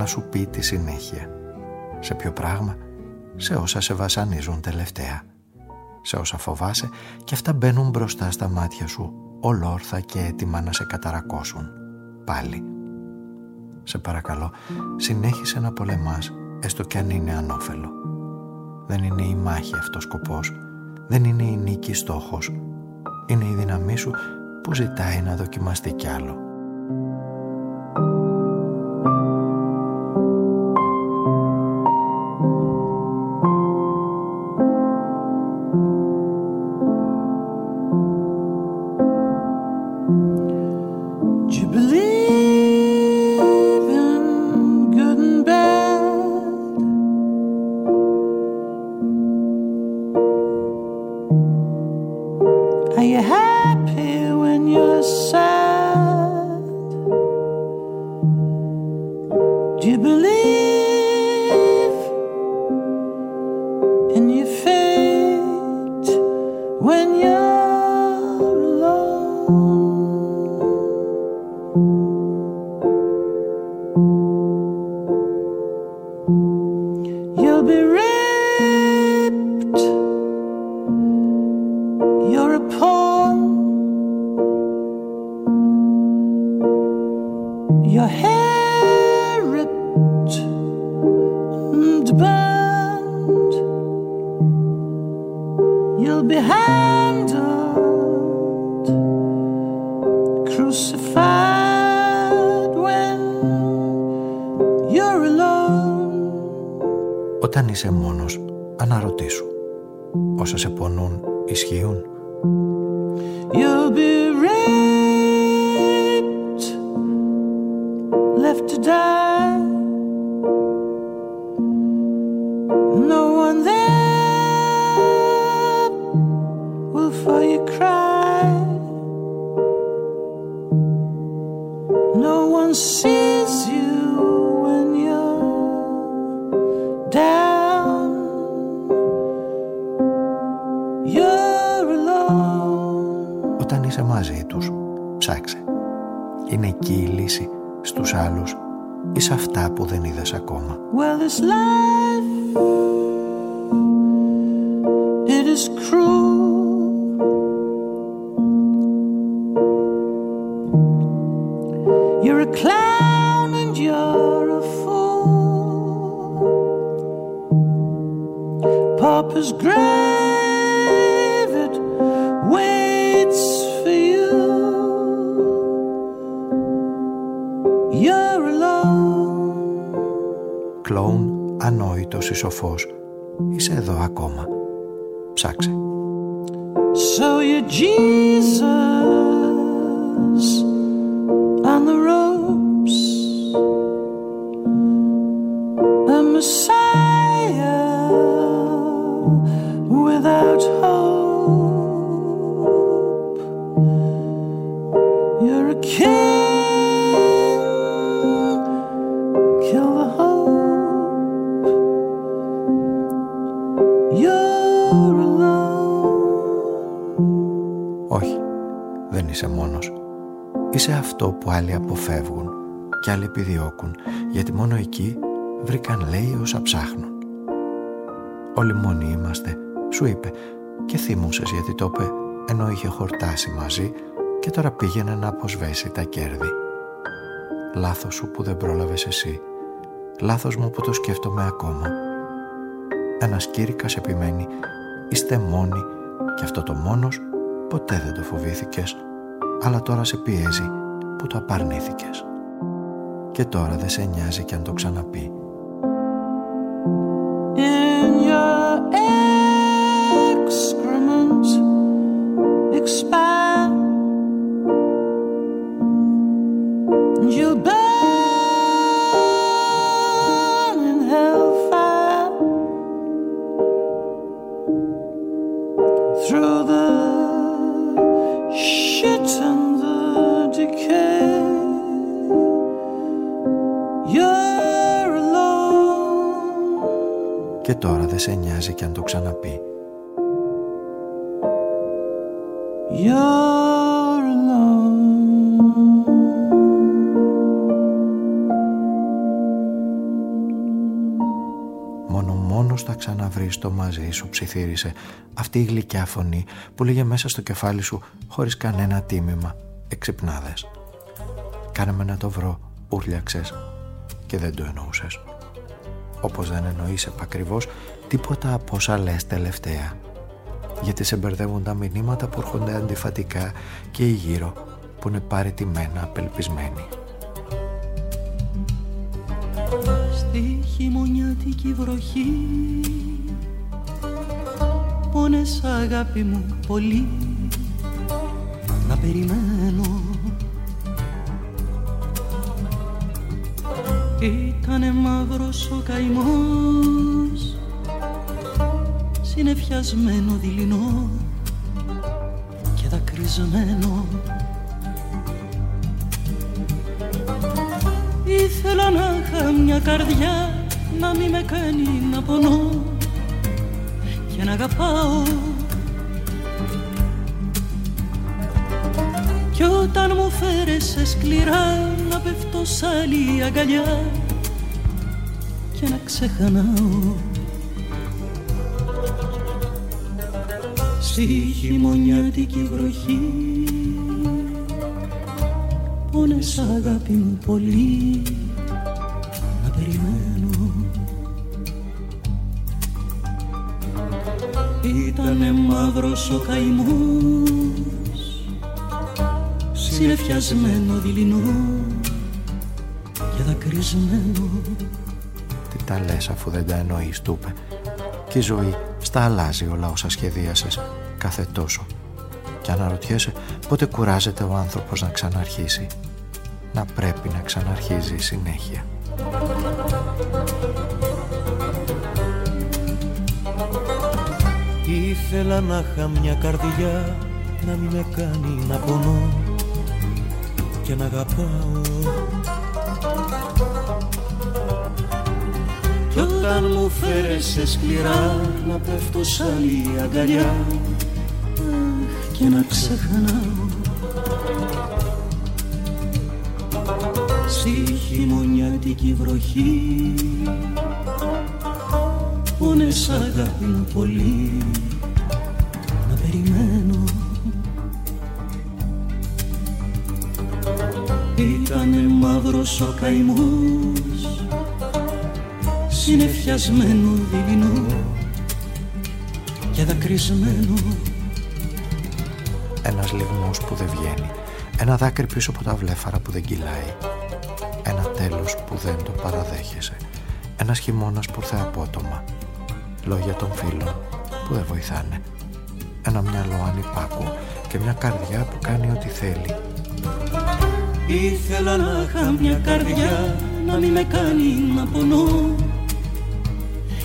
να σου πει τη συνέχεια. Σε ποιο πράγμα, σε όσα σε βασανίζουν τελευταία. Σε όσα φοβάσαι και αυτά μπαίνουν μπροστά στα μάτια σου, ολόρθα και έτοιμα να σε καταρακώσουν. Πάλι. Σε παρακαλώ, συνέχισε να πολεμάς, έστω κι αν είναι ανώφελο. Δεν είναι η μάχη αυτός σκοπός, δεν είναι η νίκη στόχος. Είναι η δύναμή σου που ζητάει να δοκιμαστεί κι άλλο. είσαι μόνος, αναρωτήσου. Όσα σε πονούν, ισχύουν. Επιδιώκουν γιατί μόνο εκεί βρήκαν λέει όσα ψάχνουν. Όλοι μόνοι είμαστε, σου είπε και θύμουσες γιατί το είπε ενώ είχε χορτάσει μαζί και τώρα πήγαινε να αποσβέσει τα κέρδη. Λάθος σου που δεν πρόλαβες εσύ. Λάθος μου που το σκέφτομαι ακόμα. Ένας κήρυκας επιμένει «Είστε μόνοι» και αυτό το μόνος ποτέ δεν το φοβήθηκες αλλά τώρα σε πιέζει που το απαρνήθηκες και τώρα δεν σε νοιάζει κι αν το ξαναπεί. Μόνο μόνος θα ξαναβρεις το μαζί σου ψιθύρισε αυτή η γλυκιά φωνή που λέγε μέσα στο κεφάλι σου χωρίς κανένα τίμημα εξυπνάδες. Κάνε με να το βρω, ούρλιαξες και δεν το εννοούσες. Όπως δεν εννοείς επακριβώς τίποτα από όσα λες τελευταία. Γιατί σε μπερδεύουν τα μηνύματα που έρχονται αντιφατικά και η γύρω που είναι παρετημένα απελπισμένοι. Χειμωνιάτικη βροχή. Πόνες αγάπη μου πολύ. Να περιμένω. Ήτανε μαύρος ο καημός. Συνεφιασμένο δειλινό. Και δακρυσμένο. Ήθελα να είχα μια καρδιά Να μη με κάνει να πονώ Και να αγαπάω. Κι όταν μου φέρεσαι σκληρά να πέφτω σ' άλλη αγκαλιά και να ξεχνάω. Στη χειμωνιάτικη βροχή πόνες αγάπη μου πολύ μαύρος ο καημός συνεφιασμένο δειλινό τι τα λες αφού δεν τα εννοείς, του είπε. Και η ζωή στα αλλάζει όλα όσα σχεδίασες κάθε τόσο. Και αναρωτιέσαι πότε κουράζεται ο άνθρωπος να ξαναρχίσει. Να πρέπει να ξαναρχίζει συνέχεια. Ήθελα να είχα μια καρδιά να μην με κάνει να πονώ και να αγαπάω. Κι όταν μου φέρεσαι σκληρά να πέφτω σ' άλλη αγκαλιά και να ξεχνάω. Στη χειμωνιάτικη βροχή πόνες αγάπη μου πολύ. Να περιμένω. Ήτανε μαύρος ο καημός συνεφιασμένο δειλινό και δακρυσμένο. Ένας λιγμός που δεν βγαίνει ένα δάκρυ πίσω από τα βλέφαρα που δεν κυλάει ένα τέλος που δεν το παραδέχεσαι ένας χειμώνας που ήρθε απότομα λόγια των φίλων που δεν βοηθάνε. Ένα μυαλό ανυπάκου και μια καρδιά που κάνει ό,τι θέλει. Ήθελα να είχα μια καρδιά να μην με κάνει να πονώ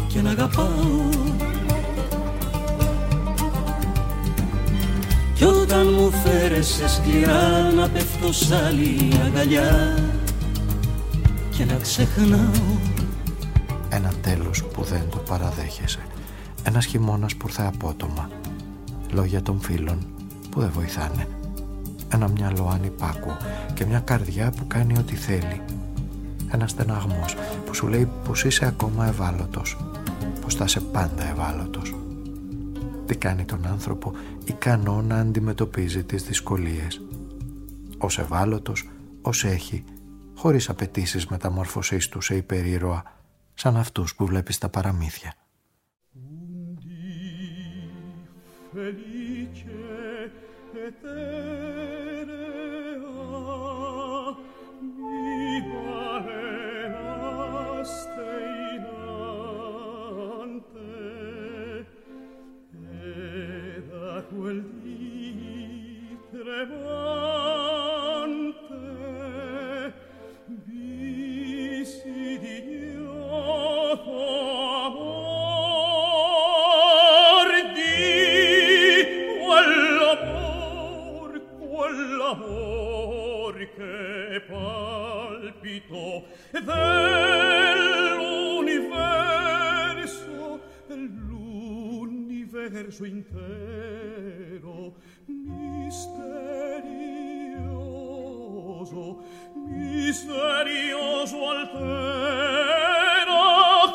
και να αγαπάω. Κι όταν μου φέρεσαι σκληρά να πέφτω σ' άλλη αγκαλιά και να ξεχνάω. Ένα τέλος που δεν το παραδέχεσαι. Ένας χειμώνας που ήρθε απότομα. Λόγια των φίλων που δεν βοηθάνε. Ένα μυαλό ανυπάκου και μια καρδιά που κάνει ό,τι θέλει. Ένας στεναγμός που σου λέει πως είσαι ακόμα ευάλωτος. Πως θα είσαι πάντα ευάλωτος. Τι κάνει τον άνθρωπο ικανό να αντιμετωπίζει τις δυσκολίες. Ως ευάλωτος, ως έχει, χωρίς απαιτήσεις μεταμορφωσής του σε υπερήρωα, σαν αυτούς που βλέπεις στα παραμύθια. quel dell'universo, dell'universo intero, misterioso, misterioso altero,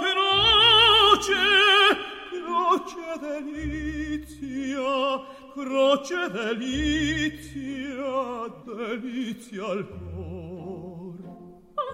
croce, croce delizia, croce delizia, delizia al cuore.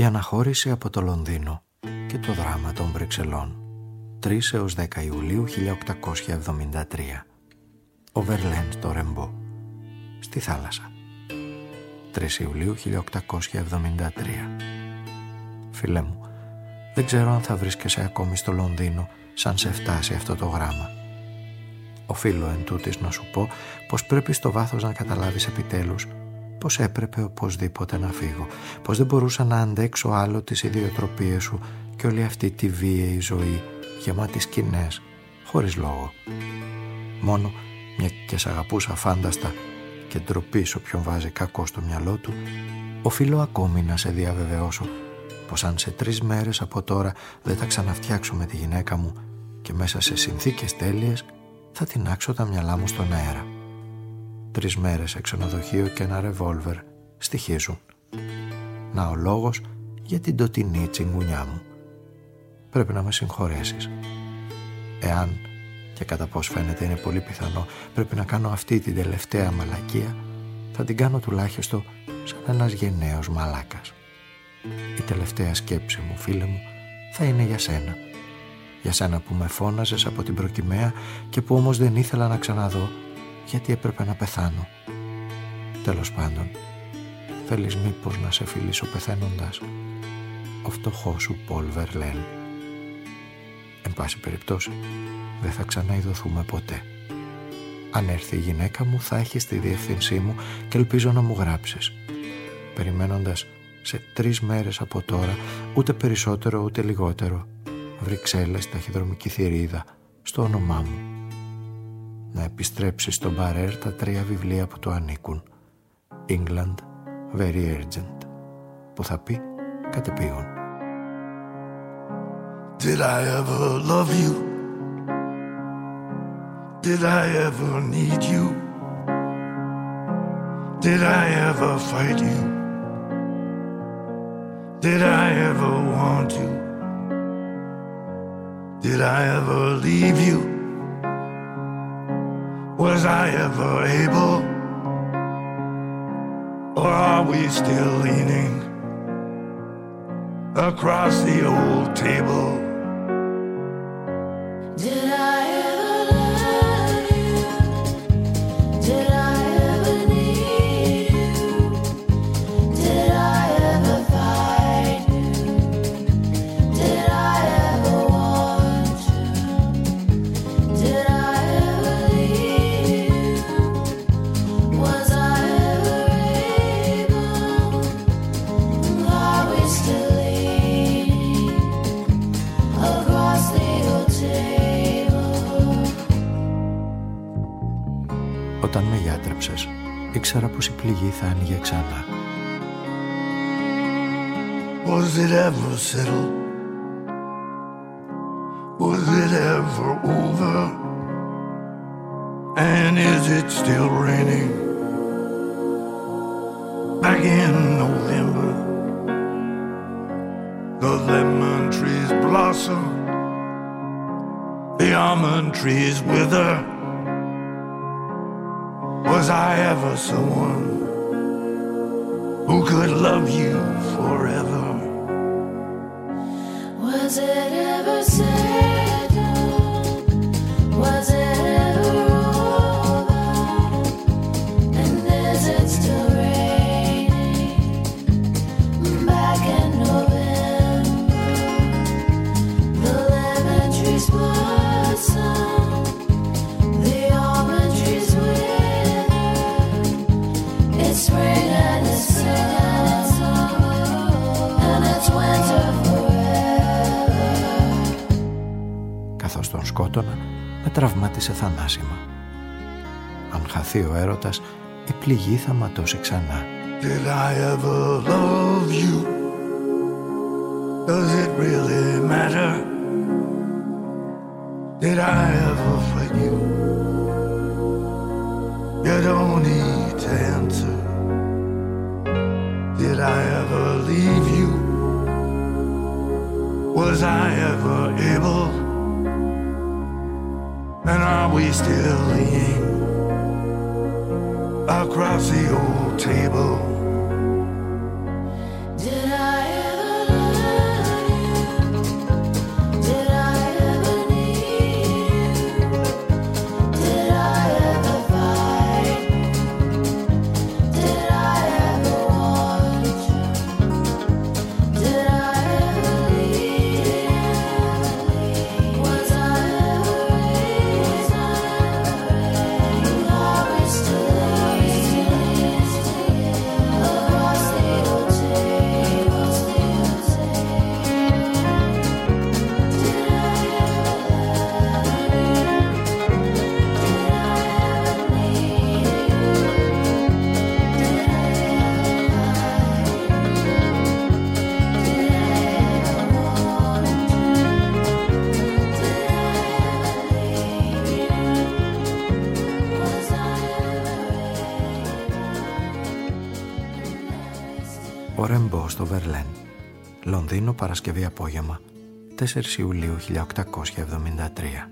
η αναχώρηση από το Λονδίνο και το δράμα των Βρυξελών. 3 έως 10 Ιουλίου 1873 Ο Βερλέν στο Ρεμπό στη θάλασσα. 3 Ιουλίου 1873 Φίλε μου, δεν ξέρω αν θα βρίσκεσαι ακόμη στο Λονδίνο σαν σε φτάσει αυτό το γράμμα. Οφείλω εν τούτης να σου πω πως πρέπει στο βάθος να καταλάβεις επιτέλους πως έπρεπε οπωσδήποτε να φύγω, πως δεν μπορούσα να αντέξω άλλο τις ιδιοτροπίες σου και όλη αυτή τη βίαιη ζωή γεμάτη σκηνές, χωρίς λόγο. Μόνο μια και σ' αγαπούσα φάνταστα και ντροπή σε όποιον βάζει κακό στο μυαλό του, οφείλω ακόμη να σε διαβεβαιώσω πως αν σε τρεις μέρες από τώρα δεν τα ξαναφτιάξω με τη γυναίκα μου και μέσα σε συνθήκες τέλειες θα τεινάξω τα μυαλά μου στον αέρα τρεις μέρες σε ξενοδοχείο και ένα ρεβόλβερ στοιχίζουν. Να ο λόγος για την τοτινή τσιγκουνιά μου. Πρέπει να με συγχωρέσεις. Εάν και κατά πώς φαίνεται είναι πολύ πιθανό πρέπει να κάνω αυτή την τελευταία μαλακία θα την κάνω τουλάχιστον σαν ένας γενναίος μαλάκας. Η τελευταία σκέψη μου φίλε μου θα είναι για σένα. Για σένα που με φώναζες από την προκυμαία και που όμως δεν ήθελα να ξαναδώ γιατί έπρεπε να πεθάνω. Τέλος πάντων, θέλεις μήπως να σε φιλήσω πεθαίνοντας; Ο φτωχός σου Πολ Βερλέν. Εν πάση περιπτώσει, δεν θα ξαναειδωθούμε ποτέ. Αν έρθει η γυναίκα μου θα έχεις τη διευθύνσή μου και ελπίζω να μου γράψεις. Περιμένοντας σε τρεις μέρες από τώρα, ούτε περισσότερο ούτε λιγότερο, Βρυξέλλες ταχυδρομική θηρίδα, στο όνομά μου να επιστρέψει στον Μπαρέρ τα τρία βιβλία που του ανήκουν England Very Urgent που θα πει κατεπήγον Did I ever love you? Did I ever need you? Did I ever fight you? Did I ever want you? Did I ever leave you? Was I ever able? Or are we still leaning across the old table? Πληγή θα άνοιγε ξανά. Was it ever settled? Was it ever over? And is it still raining? Back in November, the lemon trees blossom, the almond trees wither. Was I ever someone who could love you forever? Was it ever settled? Θανάσιμα. Αν χαθεί ο έρωτας, η πληγή θα ματώσει ξανά. Did I ever love you? Does it really matter? Did I ever fight you? You don't need to answer. Did I ever leave you? Was I ever able? And are we still leaning across the old table? Ο Ρεμπό στο Βερλέν. Λονδίνο, Παρασκευή απόγευμα, 4 Ιουλίου 1873.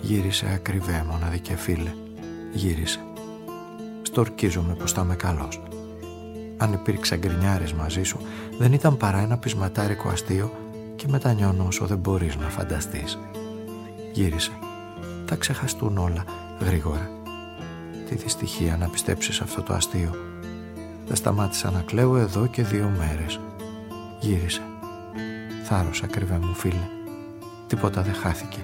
Γύρισε ακριβέ μοναδικέ φίλε. Γύρισε. Στορκίζομαι πως θα είμαι καλός. Αν υπήρξε γκρινιάρης μαζί σου, δεν ήταν παρά ένα πεισματάρικο αστείο και μετανιώνω όσο δεν μπορείς να φανταστείς. Γύρισε. Θα ξεχαστούν όλα γρήγορα. Τι δυστυχία να πιστέψεις αυτό το αστείο. Δεν σταμάτησα να κλαίω εδώ και δύο μέρες. Γύρισε. Θάρρος ακριβέ μου φίλε. Τίποτα δεν χάθηκε.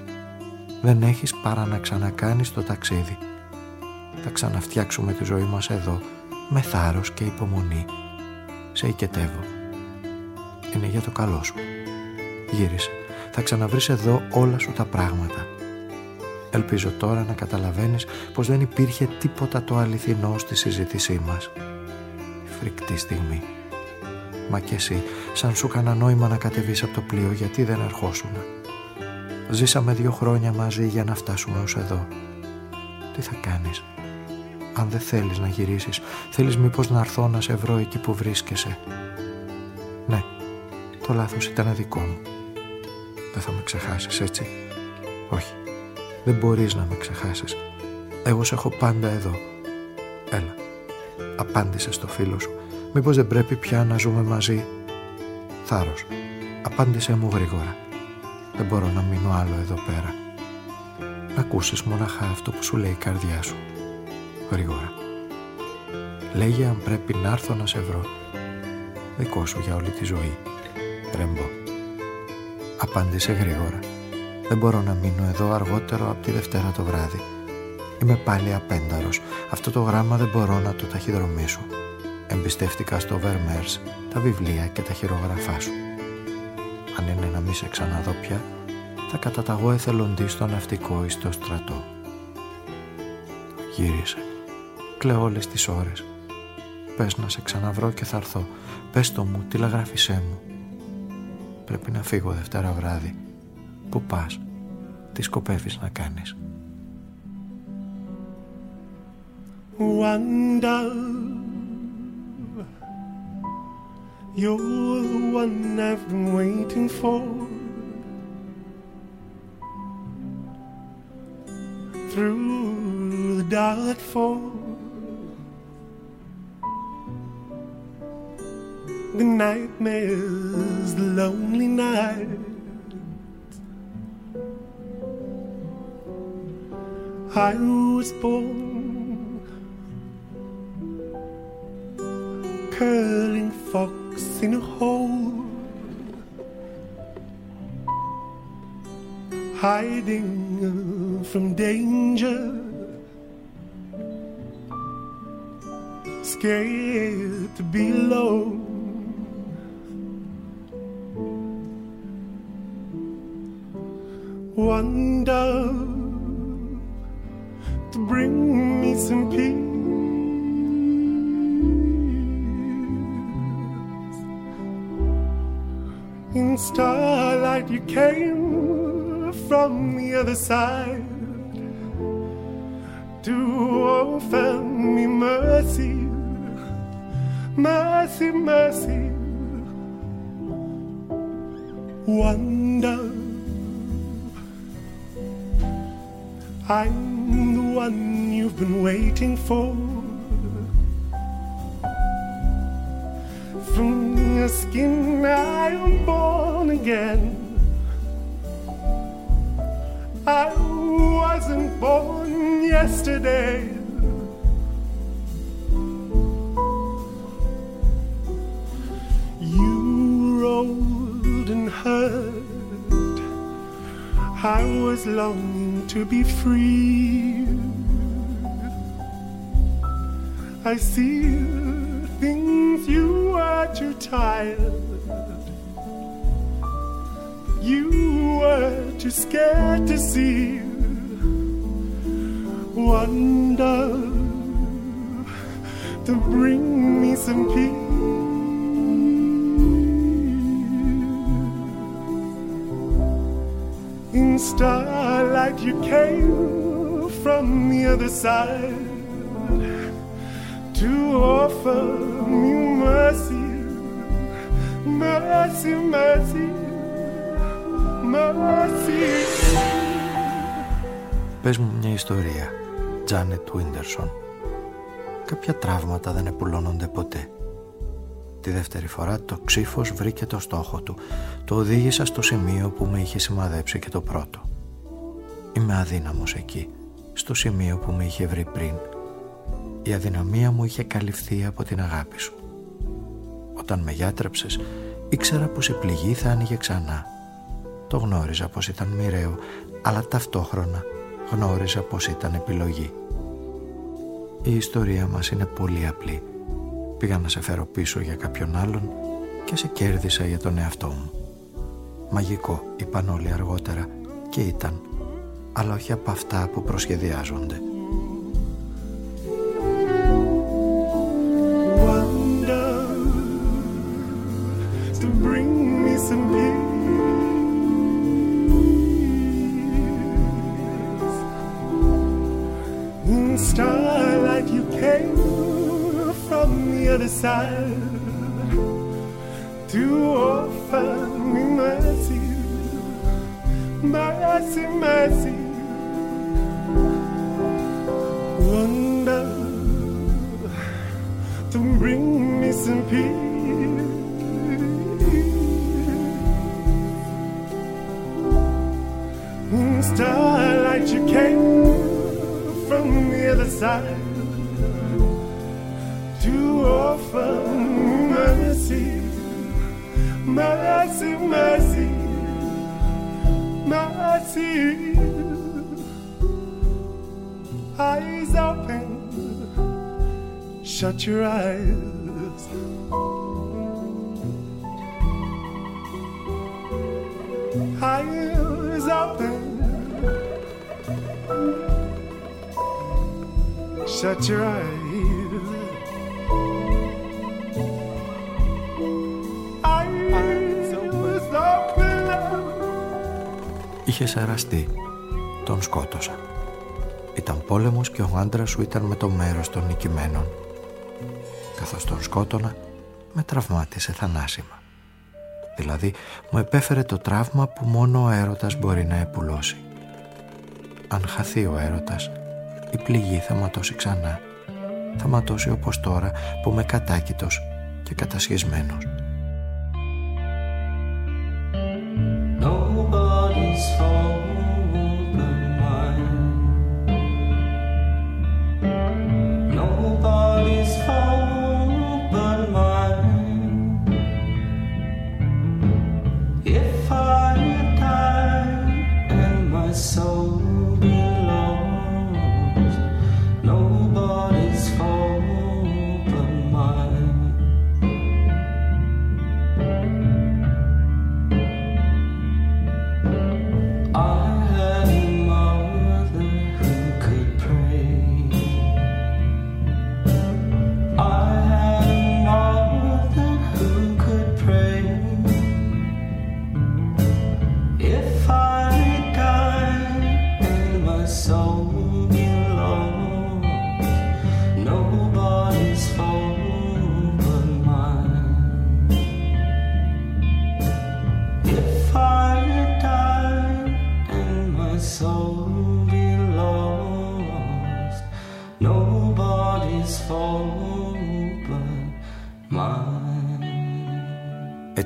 Δεν έχεις παρά να ξανακάνεις το ταξίδι. Θα ξαναφτιάξουμε τη ζωή μας εδώ με θάρρος και υπομονή. Σε οικετεύω. Είναι για το καλό σου. Γύρισε. Θα ξαναβρεις εδώ όλα σου τα πράγματα. Ελπίζω τώρα να καταλαβαίνεις πως δεν υπήρχε τίποτα το αληθινό στη συζήτησή μας. Φρικτή στιγμή. Μα κι εσύ, σαν σου κανένα νόημα να κατεβείς από το πλοίο γιατί δεν ερχόσουν. Ζήσαμε δύο χρόνια μαζί για να φτάσουμε ως εδώ. Τι θα κάνεις. Αν δεν θέλεις να γυρίσεις, θέλεις μήπως να έρθω να σε βρω εκεί που βρίσκεσαι; Ναι, το λάθος ήταν δικό μου. Δεν θα με ξεχάσεις έτσι; Όχι, δεν μπορείς να με ξεχάσεις. Εγώ σε έχω πάντα εδώ. Έλα, απάντησε στο φίλο σου. Μήπως δεν πρέπει πια να ζούμε μαζί; Θάρρος, απάντησε μου γρήγορα. Δεν μπορώ να μείνω άλλο εδώ πέρα. Να ακούσεις μοναχά αυτό που σου λέει η καρδιά σου. Γρήγορα. Λέγε αν πρέπει να έρθω να σε βρω. Δικό σου για όλη τη ζωή. Ρεμπό. Απάντησε γρήγορα. Δεν μπορώ να μείνω εδώ αργότερο από τη Δευτέρα το βράδυ. Είμαι πάλι απένταρος. Αυτό το γράμμα δεν μπορώ να το ταχυδρομήσω. Εμπιστεύτηκα στο Vermeers τα βιβλία και τα χειρογραφά σου. Αν είναι να μη σε ξαναδώ πια, θα καταταγώ εθελοντή στο ναυτικό ή στο στρατό. Γύρισε. Κλαίω όλες τις ώρες. Πες να σε ξαναβρω και θα έρθω. Πες το μου, τηλεγράφησέ μου. Πρέπει να φύγω Δευτέρα βράδυ. Πού πας, τι σκοπεύεις να κάνεις. Dove, you're the one I've been waiting for. Through the dark fall, the nightmares, the lonely night. I was born curling fox in a hole, hiding from danger, scared to be alone. One dove to bring me some peace. In starlight, you came from the other side to offer me mercy, mercy, mercy. Dove. I'm the one you've been waiting for. Skin, I am born again. I wasn't born yesterday. You old and hurt. I was longing to be free. I see you were too tired. You were too scared to see. Wonder to bring me some peace. In starlight, you came from the other side to offer me mercy, mercy, mercy, mercy. Πες μου μια ιστορία, Τζάνετ Βίντερσον. Κάποια τραύματα δεν επουλώνονται ποτέ. Τη δεύτερη φορά το ξύφος βρήκε το στόχο του. Το οδήγησα στο σημείο που με είχε σημαδέψει και το πρώτο. Είμαι αδύναμος εκεί, στο σημείο που με είχε βρει πριν. Η αδυναμία μου είχε καλυφθεί από την αγάπη σου. Όταν με γιάτρεψες, ήξερα πως η πληγή θα άνοιγε ξανά. Το γνώριζα πως ήταν μοιραίο, αλλά ταυτόχρονα γνώριζα πως ήταν επιλογή. Η ιστορία μας είναι πολύ απλή. Πήγα να σε φέρω πίσω για κάποιον άλλον και σε κέρδισα για τον εαυτό μου. Μαγικό, είπαν όλοι αργότερα και ήταν, αλλά όχι από αυτά που προσχεδιάζονται. Είχε σαραστεί. Τον σκότωσα. Ήταν πόλεμος και ο άντρας σου ήταν με το μέρος των νικημένων. Καθώς τον σκότωνα, με τραυμάτισε θανάσιμα. Δηλαδή, μου επέφερε το τραύμα που μόνο ο έρωτας μπορεί να επουλώσει. Αν χαθεί ο έρωτας, η πληγή θα ματώσει ξανά. Θα ματώσει όπως τώρα που είμαι κατάκητος και κατασχισμένος.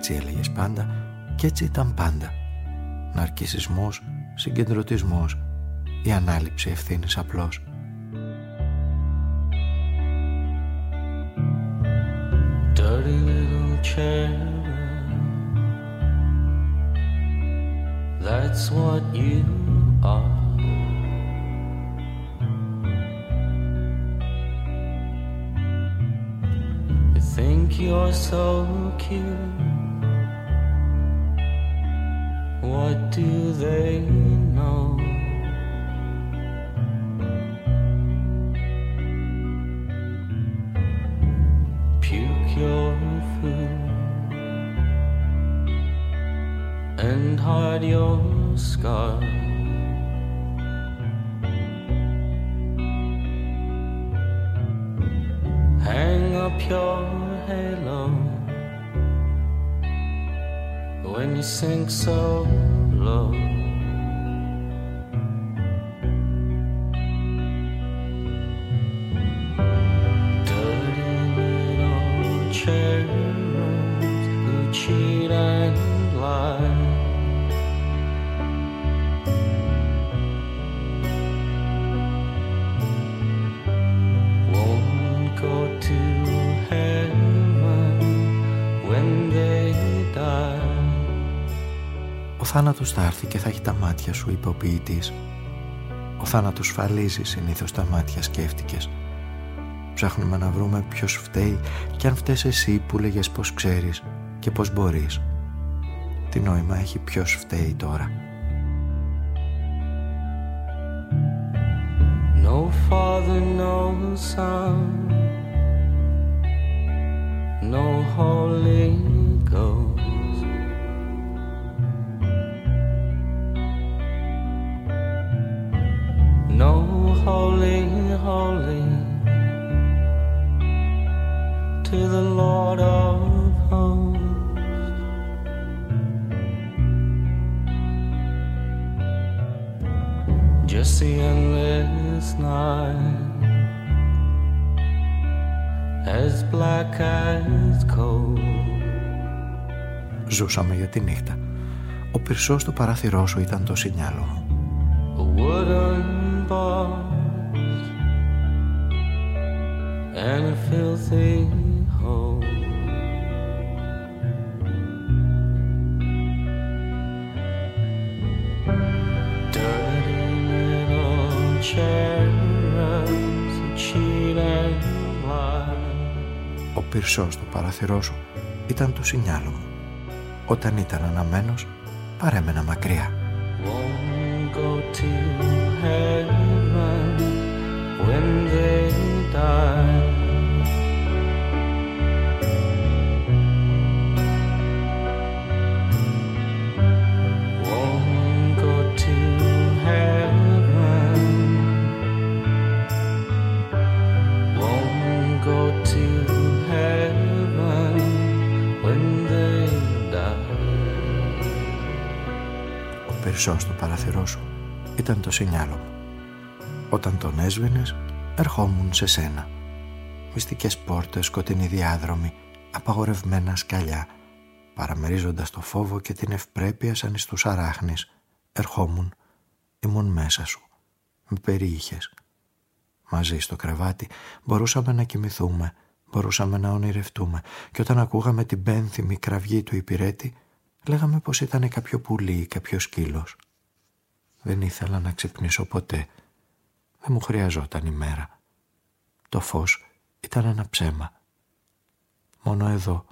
Έτσι έλεγες πάντα και έτσι ήταν πάντα. Ναρκισισμός, συγκεντρωτισμός, η ανάληψη ευθύνης απλώς. Dirty little cherub. That's what you are. You think you're so cute. What do they know? Puke your food and hide your scar. Hang up your halo when you sink so low. Θάνατος θα έρθει και θα έχει τα μάτια σου, είπε ο ποιητής. Ο θάνατος φαλίζει συνήθως τα μάτια, σκέφτηκες. Ψάχνουμε να βρούμε ποιος φταίει και αν φταίς εσύ που λέγες πως ξέρεις και πως μπορείς. Τι νόημα έχει ποιος φταίει τώρα. No father, no son, no Holy Ζούσαμε για τη νύχτα. Ο πυρσός στο παράθυρό σου ήταν το σινιάλο μου. A wooden box and a filthy hole. Dirty little cherubs who cheat and lie. Ο πυρσός στο παράθυρό σου ήταν το σινιάλο μου. Όταν ήταν αναμένος, παρέμενα μακριά. won't go to χρυσό στο παράθυρό σου ήταν το σινιάλο μου. Όταν τον έσβηνες, ερχόμουν σε σένα. Μυστικές πόρτες, σκοτεινοί διάδρομοι, απαγορευμένα σκαλιά. Παραμερίζοντας το φόβο και την ευπρέπεια σαν εις τους αράχνης, ερχόμουν, ήμουν μέσα σου. Με περιείχες. Μαζί στο κρεβάτι μπορούσαμε να κοιμηθούμε, μπορούσαμε να ονειρευτούμε και όταν ακούγαμε την πένθυμη κραυγή του υπηρέτη, λέγαμε πως ήταν κάποιο πουλί ή κάποιος σκύλος. Δεν ήθελα να ξυπνήσω ποτέ. Δεν μου χρειαζόταν η μέρα. Το φως ήταν ένα ψέμα. Μόνο εδώ,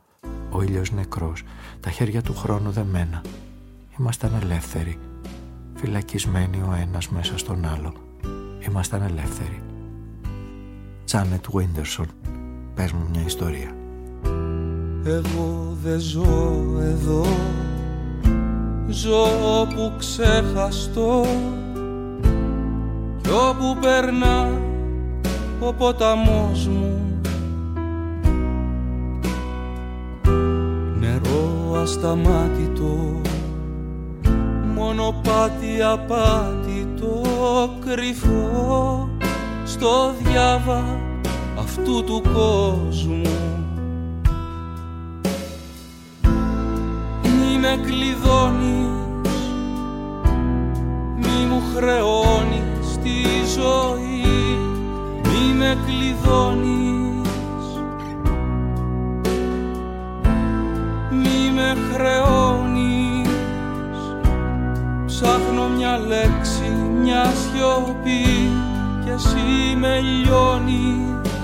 ο ήλιος νεκρός, τα χέρια του χρόνου δεμένα. Ήμασταν ελεύθεροι, φυλακισμένοι ο ένας μέσα στον άλλο. Ήμασταν ελεύθεροι. Τζάνετ Βίντερσον, πες μου μια ιστορία. Εγώ δεν ζω εδώ Ζω όπου ξεχαστώ Κι όπου περνά ο ποταμός μου. Νερό ασταμάτητο Μονοπάτι απάτητο κρυφό Στο διάβα αυτού του κόσμου με κλειδώνεις Μη μου χρεώνεις τη ζωή Μη με κλειδώνεις Μη με χρεώνεις. Ψάχνω μια λέξη, μια σιωπή Κι εσύ με λιώνεις.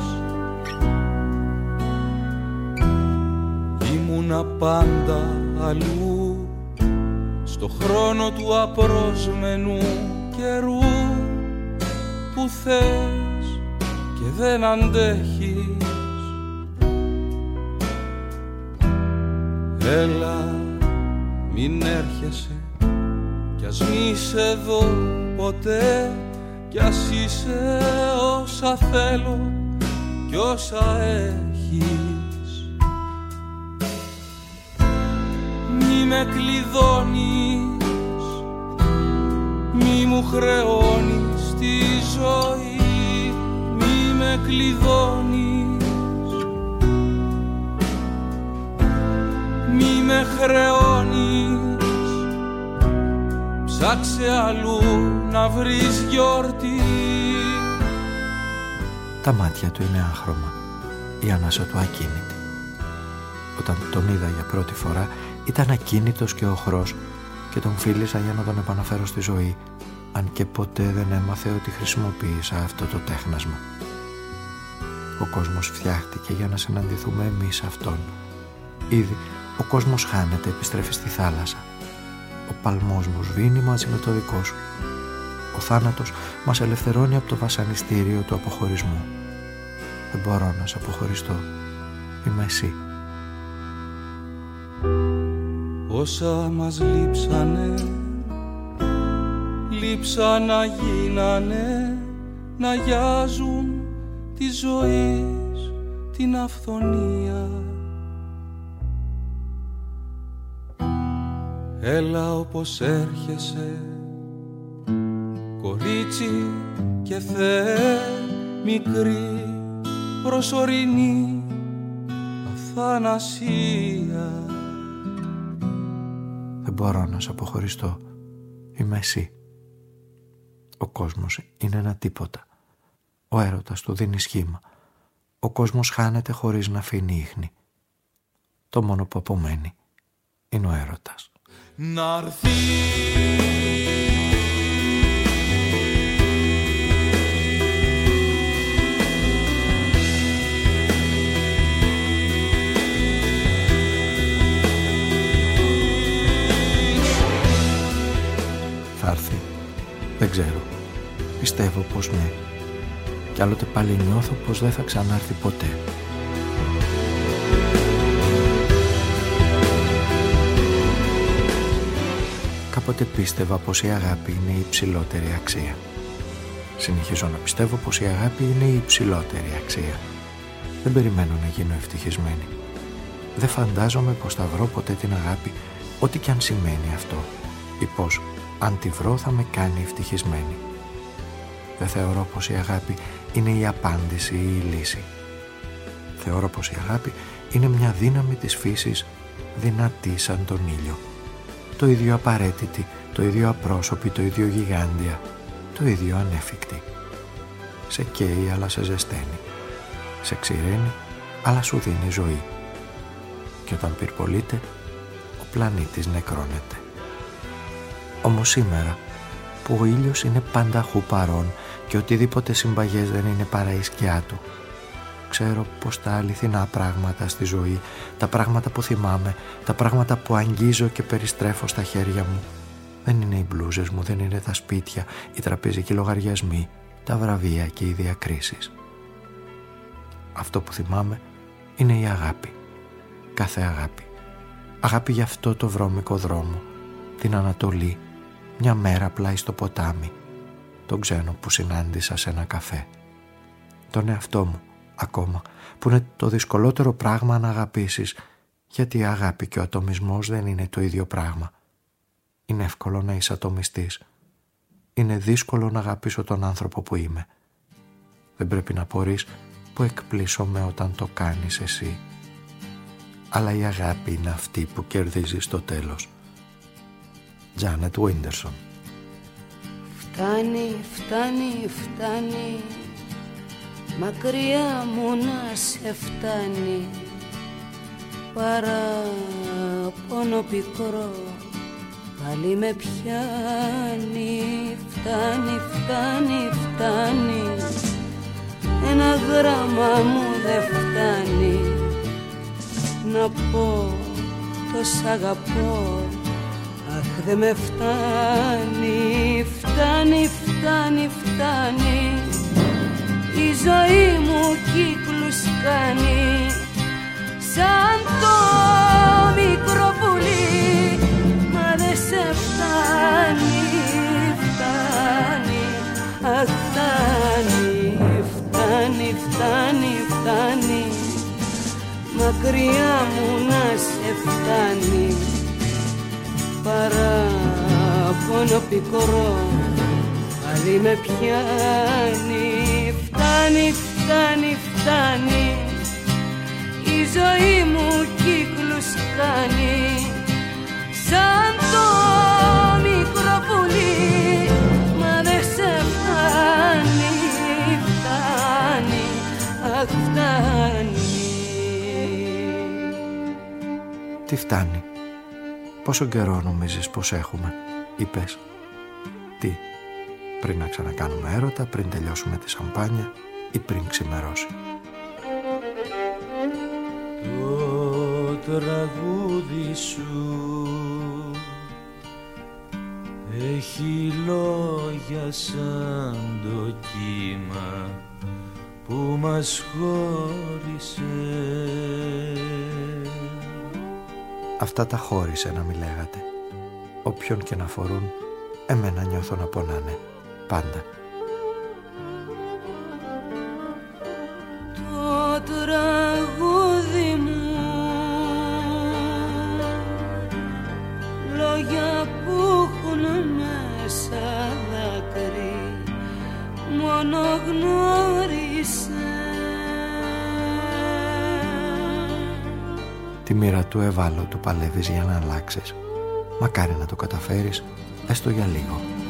Ήμουνα πάντα αλλού Στο χρόνο του απρόσμενου καιρού Που θες και δεν αντέχεις. Έλα μην έρχεσαι Κι ας μη είσαι εδώ ποτέ Κι ας είσαι όσα θέλω Κι όσα έχεις Μη με κλειδώνεις Μη μου χρεώνεις τη ζωή Μη με κλειδώνεις Μη με χρεώνεις Ψάξε αλλού να βρεις γιορτή Τα μάτια του είναι άχρωμα, η ανάσα του ακίνητη. Όταν τον είδα για πρώτη φορά ήταν ακίνητος και οχρός και τον φίλησα για να τον επαναφέρω στη ζωή αν και ποτέ δεν έμαθε ότι χρησιμοποίησα αυτό το τέχνασμα. Ο κόσμος φτιάχτηκε για να συναντηθούμε εμείς αυτόν. Ήδη ο κόσμος χάνεται, επιστρέφει στη θάλασσα. Ο παλμός μου σβήνει μαζί με το δικό σου. Ο θάνατος μας ελευθερώνει από το βασανιστήριο του αποχωρισμού. Δεν μπορώ να σε αποχωριστώ. Είμαι εσύ. Όσα μας λείψανε Λείψα να γίνανε Να γιάζουν τη ζωή την αυθονία. Έλα όπως έρχεσαι Κορίτσι και θεέ μικρή προσωρινή αθανασία Δεν μπορώ να σε αποχωριστώ. Είμαι εσύ. Ο κόσμος είναι ένα τίποτα. Ο έρωτας του δίνει σχήμα. Ο κόσμος χάνεται χωρίς να αφήνει ίχνη. Το μόνο που απομένει είναι ο έρωτας. Να'ρθεί Δεν ξέρω. Πιστεύω πως ναι. Κι άλλοτε πάλι νιώθω πως δεν θα ξανάρθει ποτέ. Κάποτε πίστευα πως η αγάπη είναι η υψηλότερη αξία. Συνεχίζω να πιστεύω πως η αγάπη είναι η υψηλότερη αξία. Δεν περιμένω να γίνω ευτυχισμένη. Δεν φαντάζομαι πως θα βρω ποτέ την αγάπη, ό,τι κι αν σημαίνει αυτό. Ή πως Αν τη βρω θα με κάνει ευτυχισμένη. Δεν θεωρώ πως η αγάπη είναι η απάντηση ή η λύση. Θεωρώ πως η αγάπη είναι μια δύναμη της φύσης δυνατή σαν τον ήλιο. Το ίδιο απαραίτητη, το ίδιο απρόσωπη, το ίδιο γιγάντια, το ίδιο ανέφικτη. Σε καίει αλλά σε ζεσταίνει. Σε ξηραίνει αλλά σου δίνει ζωή. Και όταν πυρπολείται, ο πλανήτης νεκρώνεται. Όμως σήμερα, που ο ήλιος είναι πανταχού παρόν και οτιδήποτε συμπαγές δεν είναι παρά η σκιά του, ξέρω πως τα αληθινά πράγματα στη ζωή, τα πράγματα που θυμάμαι, τα πράγματα που αγγίζω και περιστρέφω στα χέρια μου, δεν είναι οι μπλούζες μου, δεν είναι τα σπίτια, οι τραπεζικοί λογαριασμοί, τα βραβεία και οι διακρίσεις. Αυτό που θυμάμαι είναι η αγάπη. Κάθε αγάπη. Αγάπη για αυτό το βρώμικο δρόμο, την Ανατολή, μια μέρα πλάι στο ποτάμι, τον ξένο που συνάντησα σε ένα καφέ. Τον εαυτό μου, ακόμα, που είναι το δυσκολότερο πράγμα να αγαπήσεις, γιατί η αγάπη και ο ατομισμός δεν είναι το ίδιο πράγμα. Είναι εύκολο να είσαι ατομιστής. Είναι δύσκολο να αγαπήσω τον άνθρωπο που είμαι. Δεν πρέπει να πορείς που εκπλήσωμαι όταν το κάνεις εσύ. Αλλά η αγάπη είναι αυτή που κερδίζεις στο τέλος. Τζάνετ Βίντερσον Φτάνει, φτάνει, φτάνει. Μακριά μου να σε φτάνει. Παράπονο πικρό Πάλι με πιάνει. Φτάνει, φτάνει, φτάνει. Ένα γράμμα μου δεν φτάνει. Να πω το σ' αγαπώ. Αχ δεν με φτάνει, φτάνει, φτάνει, φτάνει. Η ζωή μου κύκλους κάνει. Σαν το μικρό πουλί Μα δεν σε φτάνει, φτάνει. Αχ φτάνει, φτάνει, φτάνει, φτάνει. Μακριά μου να σε φτάνει παράπονο πικρό. Πάλι με πιάνει φτάνει, φτάνει, φτάνει. Η ζωή μου κύκλους κάνει. Σαν το μικρό πουλί μα δεν σε φτάνει, φτάνει, αχ φτάνει. Τι φτάνει; Πόσο καιρό νομίζεις πως έχουμε, είπες. Τι, πριν να ξανακάνουμε έρωτα, πριν τελειώσουμε τη σαμπάνια ή πριν ξημερώσει. Το τραγούδι σου έχει λόγια σαν το κύμα που μας χώρισε Αυτά τα χώρισε να μη λέγατε. Όποιον και να φορούν, εμένα νιώθω να πονάνε. Πάντα. Το τραγούδι μου Λόγια που έχουν μέσα δάκρυ Μόνο γνώρισε Τη μοίρα του ευάλωτου παλεύεις για να αλλάξεις. Μακάρι να το καταφέρεις, έστω για λίγο.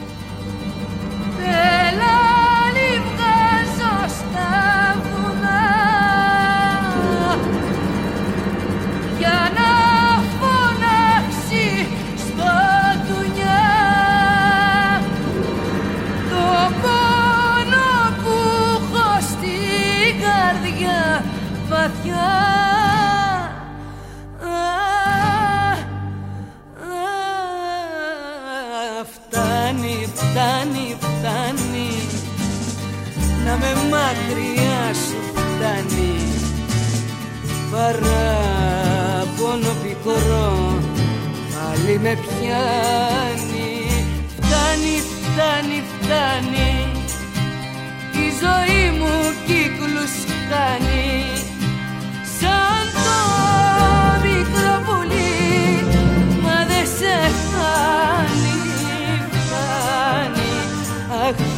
Φτάνει, φτάνει, φτάνει. Να με μακριά σου φτάνει. Παράπονο πικρό Πάλι με πιάνει. Φτάνει, φτάνει, φτάνει. Η ζωή μου κύκλους κάνει Σαν το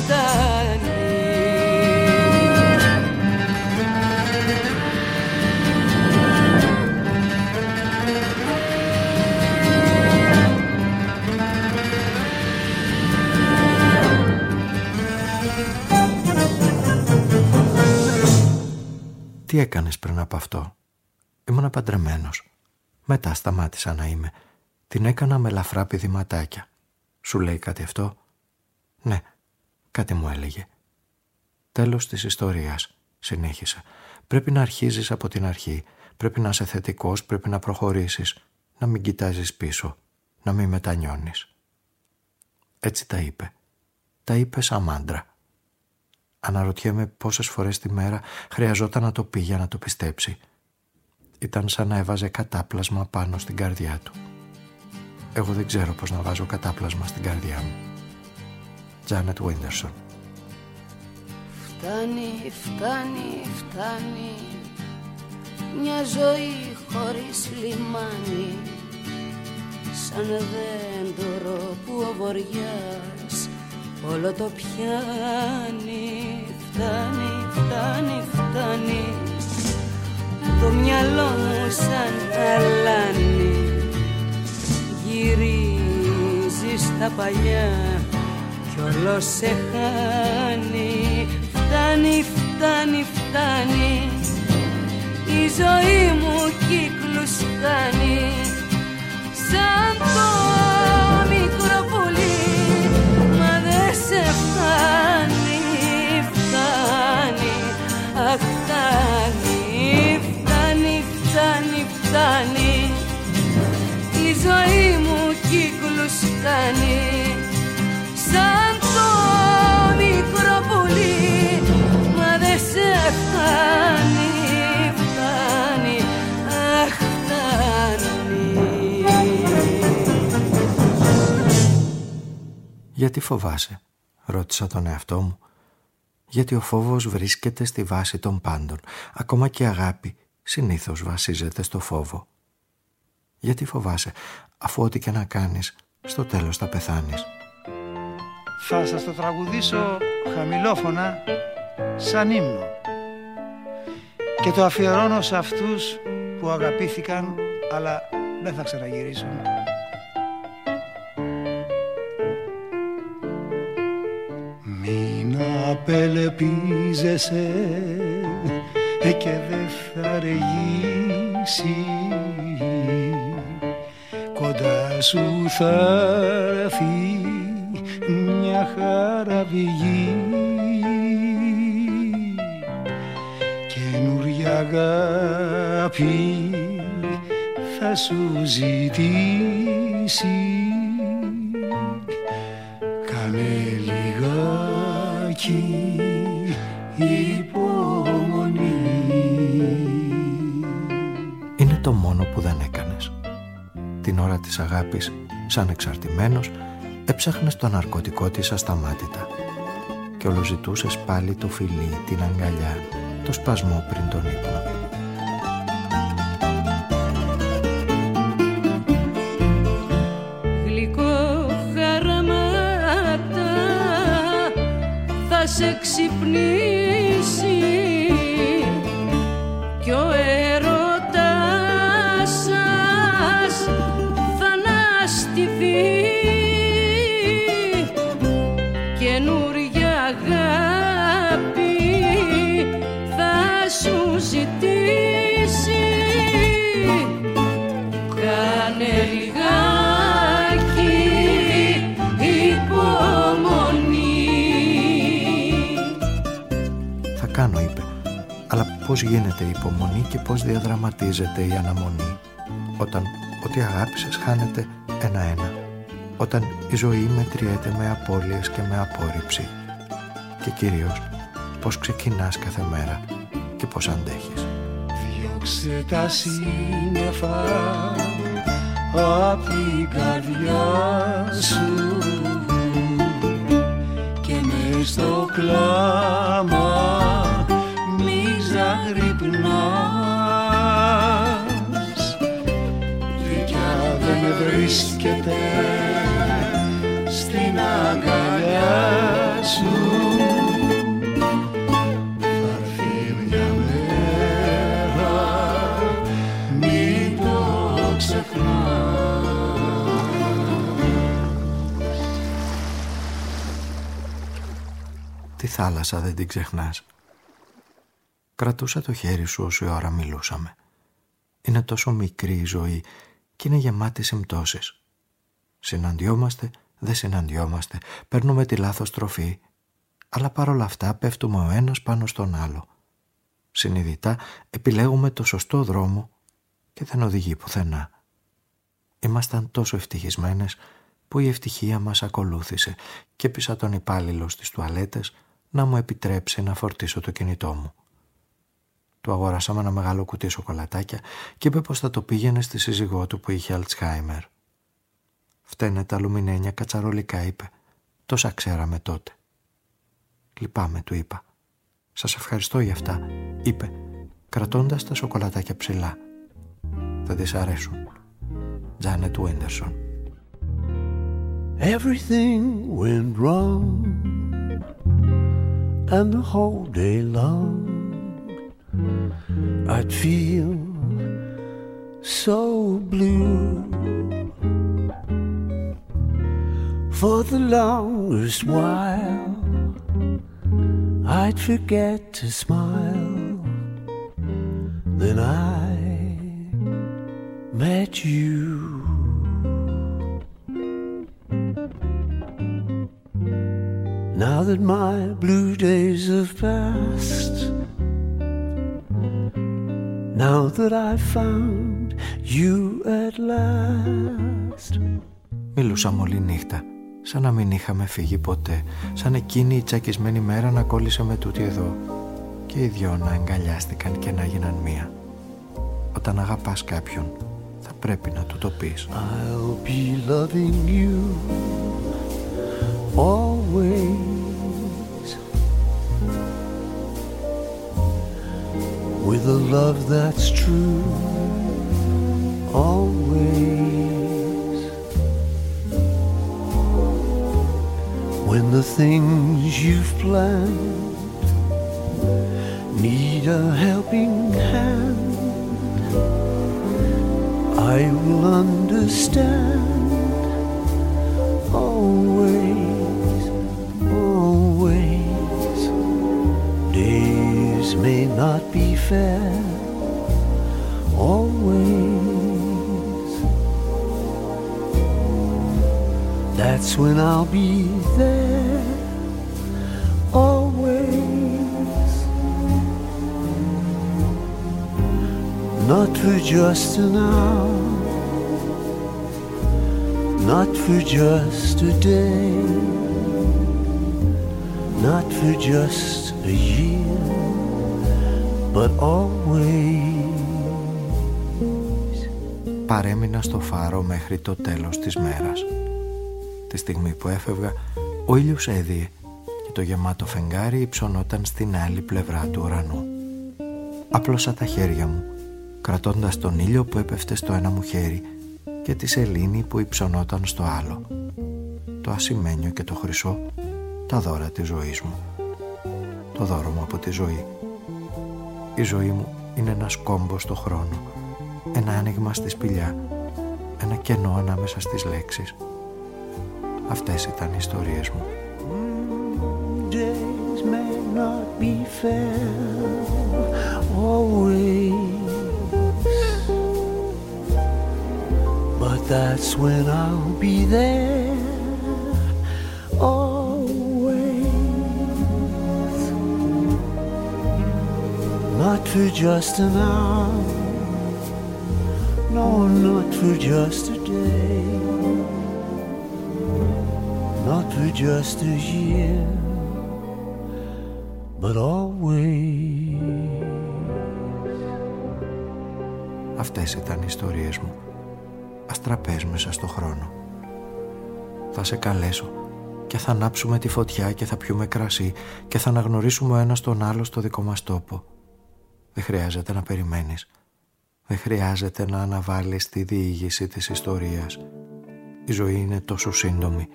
φτάνει Τι έκανες πριν από αυτό; Ήμουν παντρεμένος. Μετά σταμάτησα να είμαι. Την έκανα με λαφρά πηδηματάκια. Σου λέει κάτι αυτό; Ναι, κάτι μου έλεγε. Τέλος της ιστορίας, συνέχισα. Πρέπει να αρχίζεις από την αρχή. Πρέπει να είσαι θετικός, πρέπει να προχωρήσεις. Να μην κοιτάζεις πίσω. Να μην μετανιώνεις. Έτσι τα είπε. Τα είπε σαν μάντρα. Αναρωτιέμαι πόσες φορές τη μέρα χρειαζόταν να το πει για να το πιστέψει. Ήταν σαν να έβαζε κατάπλασμα πάνω στην καρδιά του. Εγώ δεν ξέρω πώς να βάζω κατάπλασμα στην καρδιά μου. Τζάνετ Βίντερσον Φτάνει, φτάνει, φτάνει. Μια ζωή χωρίς λιμάνι. Σαν δέντρο που ο βοριάς Όλο το πιάνει. Φτάνει, φτάνει, φτάνει. Το μυαλό μου σαν αλάνι. Γυρίζει στα παλιά. κι όλο σε χάνει. Φτάνει, φτάνει, φτάνει. Η ζωή μου κύκλους κάνει Σαν το μικρό πουλί Μα δεν σε φτάνει, φτάνει. Αχ, φτάνει, φτάνει, φτάνει, φτάνει. Η ζωή μου κύκλους κάνει Γιατί φοβάσαι, ρώτησα τον εαυτό μου. Γιατί ο φόβος βρίσκεται στη βάση των πάντων. Ακόμα και η αγάπη συνήθως βασίζεται στο φόβο. Γιατί φοβάσαι, αφού ό,τι και να κάνεις, στο τέλος θα πεθάνεις. Θα σας το τραγουδήσω χαμηλόφωνα σαν ύμνο και το αφιερώνω σε αυτούς που αγαπήθηκαν αλλά δεν θα ξαναγυρίσουν. Απελπίζεσαι και δεν θα αργήσει κοντά σου θα έρθει μια χαραβηγή καινούρια αγάπη θα σου ζητήσει. Κάνε λιγάκι υπομονή Είναι το μόνο που δεν έκανες. Την ώρα της αγάπης, σαν εξαρτημένος, έψαχνες το ναρκωτικό της ασταμάτητα και ολοζητούσες πάλι το φιλί, την αγκαλιά, το σπασμό πριν τον ύπνο. Σε ξυπνήσει πώς γίνεται η υπομονή και πώς διαδραματίζεται η αναμονή. Όταν ό,τι αγάπησες χάνεται ένα-ένα. Όταν η ζωή μετριέται με απώλειες και με απόρριψη. Και κυρίως πώς ξεκινάς κάθε μέρα και πώς αντέχεις. Διώξε τα σύννεφα απ' την καρδιά σου και μες στο κλάμα Τη θάλασσα δεν την ξεχνάς. Κρατούσα το χέρι σου όση ώρα μιλούσαμε. Είναι τόσο μικρή η ζωή και είναι γεμάτη συμπτώσεις. Συναντιόμαστε, δεν συναντιόμαστε, παίρνουμε τη λάθος τροφή, αλλά παρόλα αυτά πέφτουμε ο ένας πάνω στον άλλο. Συνειδητά επιλέγουμε το σωστό δρόμο και δεν οδηγεί πουθενά. Ήμασταν τόσο ευτυχισμένες που η ευτυχία μας ακολούθησε και πήσα τον υπάλληλο στις τουαλέτες να μου επιτρέψει να φορτίσω το κινητό μου. Του αγοράσαμε ένα μεγάλο κουτί σοκολατάκια και είπε πως θα το πήγαινε στη σύζυγό του που είχε Αλτσχάιμερ. Φταίνε τα λουμινένια κατσαρολικά, είπε. Τόσα ξέραμε τότε. Λυπάμαι, του είπα. Σας ευχαριστώ για αυτά, είπε, κρατώντας τα σοκολατάκια ψηλά. Θα της αρέσουν. Τζάνετ Βίντερσον. Everything went wrong, and the whole day long I'd feel so blue. For the longest while, I'd forget to smile. Then I met you. Now that my blue days have passed, now that I've found you at last. Μιλούσαμε όλη νύχτα, Σαν να μην είχαμε φύγει ποτέ, σαν εκείνη η τσακισμένη μέρα να κόλλησε με τούτη εδώ και οι δυο να εγκαλιάστηκαν και να γίναν μία. Όταν αγαπάς κάποιον, θα πρέπει να του το πεις. I'll be loving you always. With a love that's true, always. When the things you've planned need a helping hand, I will understand always, always. Days may not be fair, That's when I'll be there, always. Not for just an hour, not for just a day, not for just a year, but always. Παρέμεινα στο φάρο μέχρι το τέλος της μέρας. Τη στιγμή που έφευγα, ο ήλιος έδιε και το γεμάτο φεγγάρι υψωνόταν στην άλλη πλευρά του ουρανού. Απλώσα τα χέρια μου, κρατώντας τον ήλιο που έπεφτε στο ένα μου χέρι και τη σελήνη που υψωνόταν στο άλλο. Το ασημένιο και το χρυσό, τα δώρα της ζωής μου. Το δώρο μου από τη ζωή. Η ζωή μου είναι ένας κόμπος στο χρόνο, ένα άνοιγμα στη σπηλιά, ένα κενό ανάμεσα στις λέξεις. Αυτές ήταν οι ιστορίες μου. Days may not be fair, always. But that's when I'll be there, always. Not for just an hour, no, not for just for just a year, but always. Αυτές ήταν οι ιστορίες μου. Αστραπές μέσα στο χρόνο. Θα σε καλέσω και θα ανάψουμε τη φωτιά και θα πιούμε κρασί και θα αναγνωρίσουμε ο ένας τον άλλο στο δικό μας τόπο. Δεν χρειάζεται να περιμένεις. Δεν χρειάζεται να αναβάλεις τη διήγηση της ιστορίας. Η ζωή είναι τόσο σύντομη.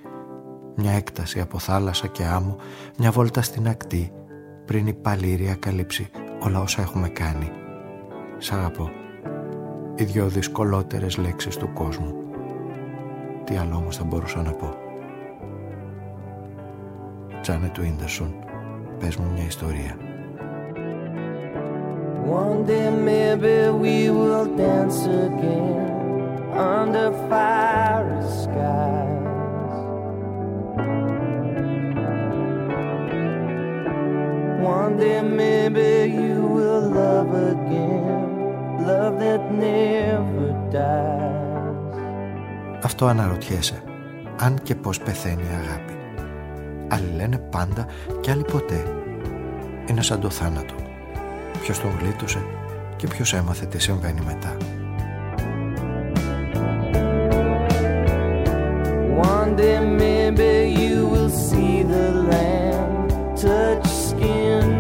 Μια έκταση από θάλασσα και άμμο, μια βόλτα στην ακτή, πριν η παλήρια καλύψει όλα όσα έχουμε κάνει. Σ' αγαπώ. Οι δυο δυσκολότερες λέξεις του κόσμου. Τι άλλο όμως θα μπορούσα να πω; Τζάνε του Ίντερσον, πες μου μια ιστορία. One day maybe we will dance again under fiery skies. One day maybe you will love again, love that never dies. Αυτό αναρωτιέσαι, αν και πώς πεθαίνει η αγάπη. Άλλοι λένε πάντα και άλλοι ποτέ. Είναι σαν το θάνατο. Ποιος τον γλίτωσε και ποιος έμαθε τι συμβαίνει μετά. One day maybe you will see the land, touch skin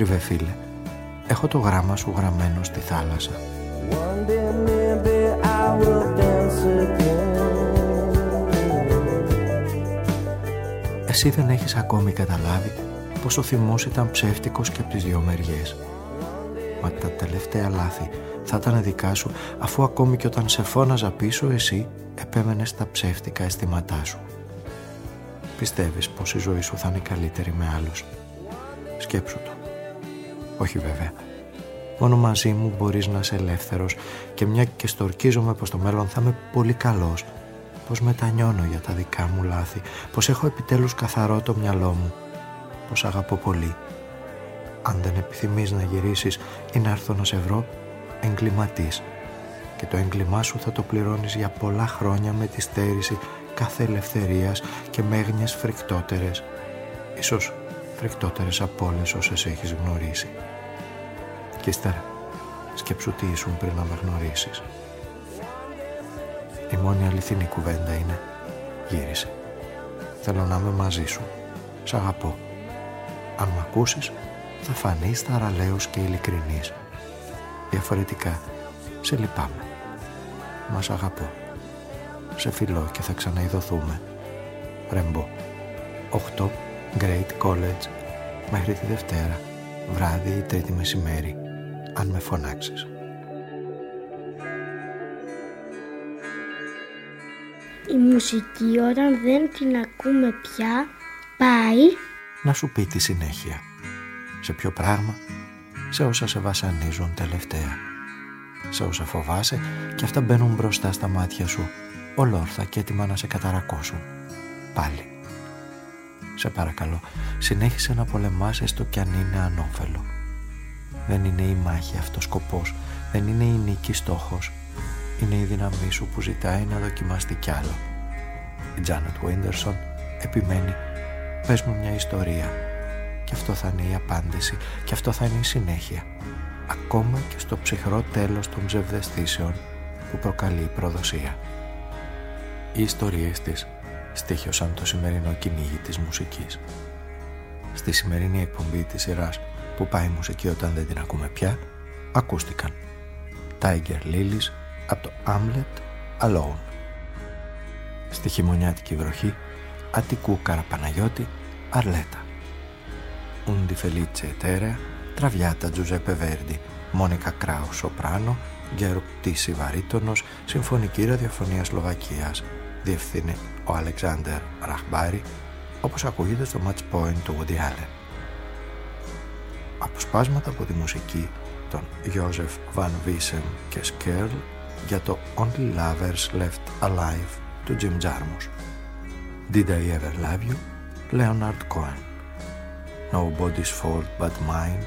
Ακριβέ φίλε, έχω το γράμμα σου γραμμένο στη θάλασσα. One day maybe I will dance again. Εσύ δεν έχεις ακόμη καταλάβει πως ο θυμός ήταν ψεύτικος και από τις δύο μεριές. Μα τα τελευταία λάθη θα ήταν δικά σου αφού ακόμη και όταν σε φώναζα πίσω εσύ επέμενες τα ψεύτικα αισθήματά σου. Πιστεύεις πως η ζωή σου θα είναι καλύτερη με άλλους. Σκέψου το. Όχι βέβαια. Μόνο μαζί μου μπορείς να είσαι ελεύθερος. Και μια και στορκίζομαι πως το μέλλον θα είμαι πολύ καλός. Πως μετανιώνω για τα δικά μου λάθη. Πως έχω επιτέλους καθαρό το μυαλό μου. Πως αγαπώ πολύ. Αν δεν επιθυμείς να γυρίσεις ή να έρθω να σε βρω εγκληματής και το έγκλημά σου θα το πληρώνεις για πολλά χρόνια με τη στέρηση κάθε ελευθερίας και μέγνιες φρικτότερες. Ίσως φρικτότερες από όλες όσες έχεις γνωρίσει. Και ύστερα σκέψου τι ήσουν πριν να με γνωρίσεις. Η μόνη αληθινή κουβέντα είναι γύρισε. Θέλω να είμαι μαζί σου. Σ' αγαπώ. Αν μ' ακούσεις θα φανείς θαραλέος και ειλικρινής. Διαφορετικά σε λυπάμαι. Μας σ' αγαπώ. Σε φιλώ και θα ξαναειδωθούμε. Ρεμπό. 8 Great College. Μέχρι τη Δευτέρα βράδυ ή τρίτη μεσημέρι αν με φωνάξεις. Η μουσική όταν δεν την ακούμε πια πάει. Να σου πει τη συνέχεια. Σε ποιο πράγμα; Σε όσα σε βασανίζουν τελευταία. Σε όσα φοβάσαι και αυτά μπαίνουν μπροστά στα μάτια σου ολόρθα και έτοιμα να σε καταρακώσουν. Πάλι σε παρακαλώ συνέχισε να πολεμάς έστω κι αν είναι ανώφελο. Δεν είναι η μάχη αυτός σκοπός δεν είναι η νίκη στόχος. Είναι η δύναμή σου που ζητάει να δοκιμάσει κι άλλο. Η Τζάνετ Βίντερσον επιμένει «Πες μου μια ιστορία» και αυτό θα είναι η απάντηση και αυτό θα είναι η συνέχεια. Ακόμα και στο ψυχρό τέλος των ψευδεστήσεων που προκαλεί η προδοσία. Οι ιστορίες της στήχιωσαν το σημερινό κυνήγι της μουσικής. Στη σημερινή εκπομπή της σειράς που πάει η μουσική όταν δεν την ακούμε πια, ακούστηκαν Tiger Lilies από το Hamlet Alone. Στη χειμωνιάτικη βροχή, Αττικού Καραπαναγιώτη, Αρλέτα. Ούντι Φελίτσε Ετέρεα, Τραβιάτα Τζουζέπε Βέρντι, Μόνικα Κράου Σοπράνο, Γκέρουκ Τίση Συμφωνική Ραδιοφωνία Σλοβακίας, Διευθύνει ο Αλεξάνδερ Ραχμπάρη, όπως ακούγεται στο Match Point του Οδυαλέ. Αποσπάσματα από τη μουσική των Γιώζεφ Βαν Βίσεμ και Σκέρλ για το Only Lovers Left Alive του Jim Jarmus. Did I Ever Love You, Leonard Cohen. Nobody's Fault But Mine,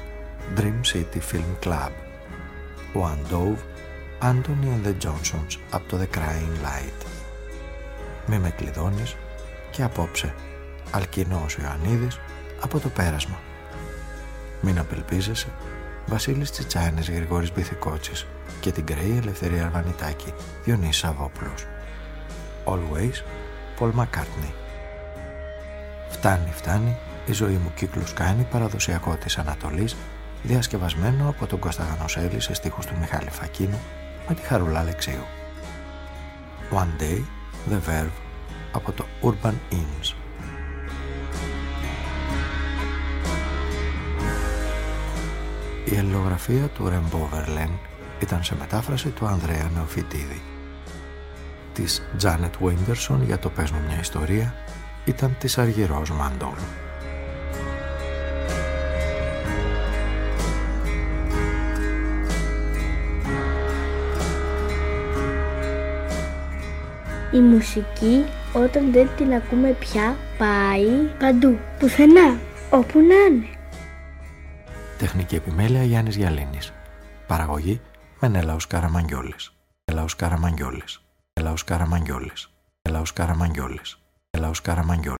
Dream City Film Club. One Dove, Anthony and the Johnsons από το The Crying Light. Μη με κλειδώνεις και απόψε Αλκινός Ιωαννίδης από το πέρασμα. Μην απελπίζεσαι Βασίλης Τσιτσάνης Γρηγόρης Μπιθικότσης και την Κρέη Ελευθερία Αρβανιτάκη Διονύσης Σαββόπουλος. Always Paul McCartney. Φτάνει, φτάνει, η ζωή μου κύκλους κάνει παραδοσιακό της Ανατολής διασκευασμένο από τον Κώστα Γανοσέλη σε στίχους του Μιχάλη Φακίνου με τη Χαρούλα Αλεξίου. One Day, The Verve από το Urban Inns. Η ελλογραφία του Ρεμπό Βερλέν ήταν σε μετάφραση του Ανδρέα Νεοφιτίδη. Της Τζάνετ Βίντερσον για το «Πες μου μια ιστορία» ήταν της Αργυρός Μαντόλ. Η μουσική όταν δεν την ακούμε πια πάει παντού, πουθενά, όπου να είναι. Τεχνική επιμέλεια Γιάννης Γιαλίνης. Παραγωγή Μενέλαος Καραμαγγιόλης. Μενέλαος Καραμαγγιόλης. Μενέλαος Καραμαγγιόλης. Μενέλαος Καραμαγγιόλης. Μενέλαος Καραμαγγιόλης.